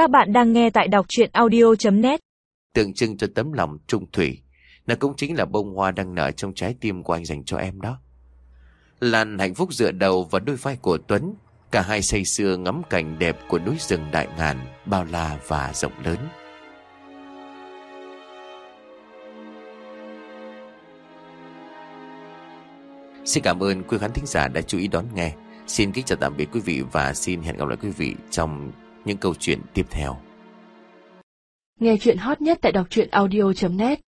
Các bạn đang nghe tại đọc chuyện audio.net Tượng trưng cho tấm lòng trung thủy. Nó cũng chính là bông hoa đang nở trong trái tim của anh dành cho em đó. Lan hạnh phúc dựa đầu vào đôi vai của Tuấn. Cả hai say sưa ngắm cảnh đẹp của núi rừng đại ngàn, bao la và rộng lớn. Xin cảm ơn quý khán thính giả đã chú ý đón nghe. Xin kính chào tạm biệt quý vị và xin hẹn gặp lại quý vị trong những câu chuyện tiếp theo. Nghe chuyện hot nhất tại đọc truyện audio.net